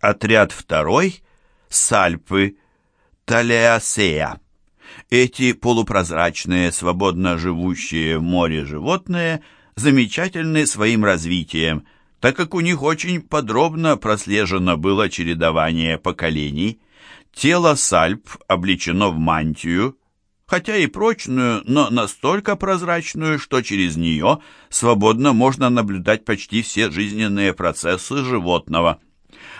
Отряд второй – сальпы, талеасея. Эти полупрозрачные, свободно живущие в море животные замечательны своим развитием, так как у них очень подробно прослежено было чередование поколений. Тело сальп облечено в мантию, хотя и прочную, но настолько прозрачную, что через нее свободно можно наблюдать почти все жизненные процессы животного.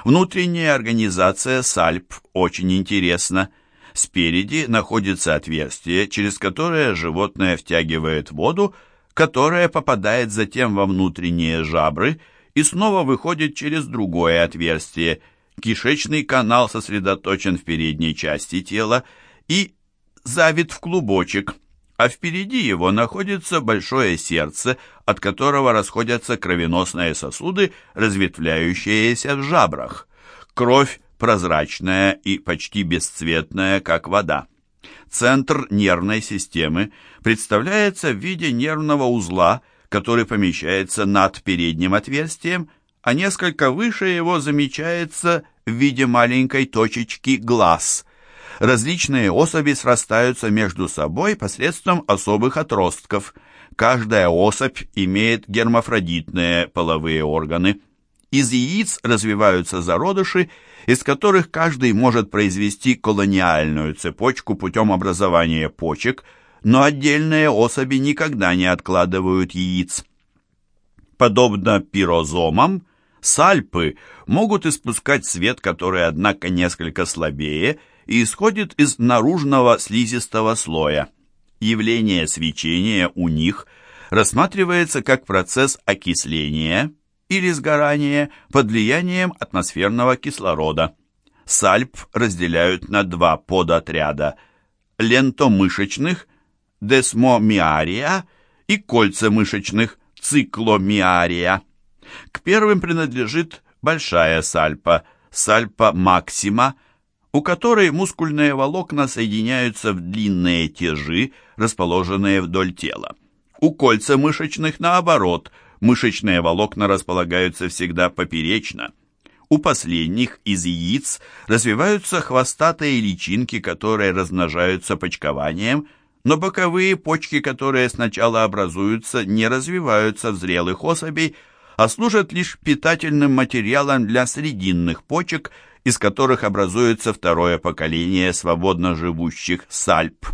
Внутренняя организация сальп очень интересна. Спереди находится отверстие, через которое животное втягивает воду, которая попадает затем во внутренние жабры и снова выходит через другое отверстие. Кишечный канал сосредоточен в передней части тела и завит в клубочек, а впереди его находится большое сердце, от которого расходятся кровеносные сосуды, разветвляющиеся в жабрах. Кровь прозрачная и почти бесцветная, как вода. Центр нервной системы представляется в виде нервного узла, который помещается над передним отверстием, а несколько выше его замечается в виде маленькой точечки глаз – Различные особи срастаются между собой посредством особых отростков. Каждая особь имеет гермафродитные половые органы. Из яиц развиваются зародыши, из которых каждый может произвести колониальную цепочку путем образования почек, но отдельные особи никогда не откладывают яиц. Подобно пирозомам, сальпы могут испускать свет, который, однако, несколько слабее – и исходит из наружного слизистого слоя. Явление свечения у них рассматривается как процесс окисления или сгорания под влиянием атмосферного кислорода. Сальп разделяют на два подотряда – лентомышечных – десмомиария и кольцемышечных – цикломиария. К первым принадлежит большая сальпа – сальпа максима – у которой мускульные волокна соединяются в длинные тяжи, расположенные вдоль тела. У кольца мышечных, наоборот, мышечные волокна располагаются всегда поперечно. У последних из яиц развиваются хвостатые личинки, которые размножаются почкованием, но боковые почки, которые сначала образуются, не развиваются в зрелых особей, а служат лишь питательным материалом для срединных почек – из которых образуется второе поколение свободно живущих сальп.